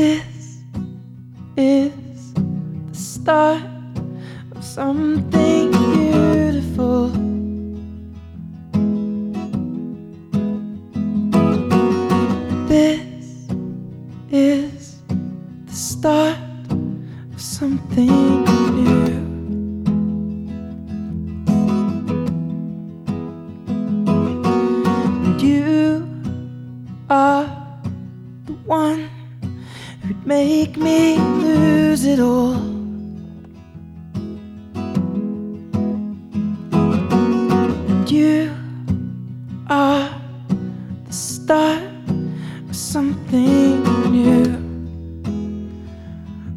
This is the start of something beautiful. This is the start of something new. And you are the one who'd make me lose it all. And you are the start of something new.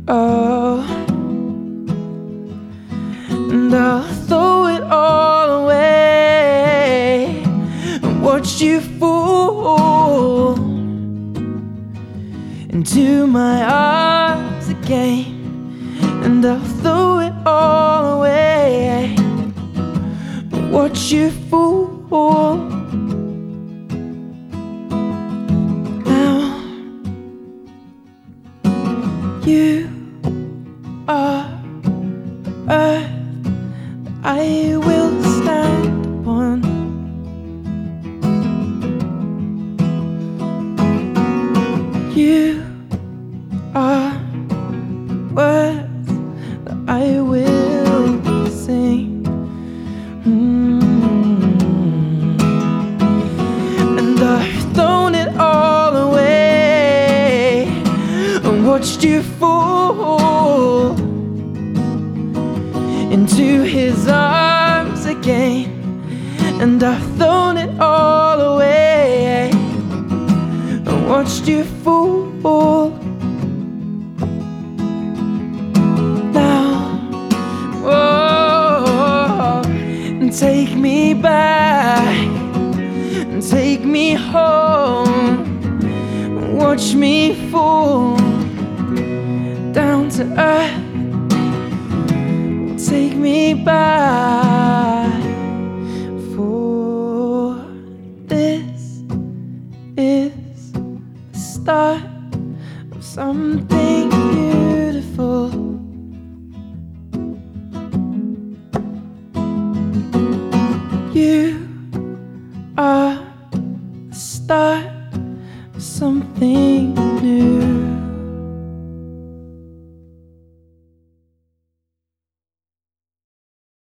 Oh, and I'll throw it all away and watch you fall into my arms again, and I'll throw it all away. Watch you fall now. You are earth I will stand upon. You Mm. And I've thrown it all away and watched you fall into his arms again. And I've thrown it all away and watched you fall. Take me back, and take me home, watch me fall down to earth. Take me back, for this is the start of something beautiful. Are the start of something new.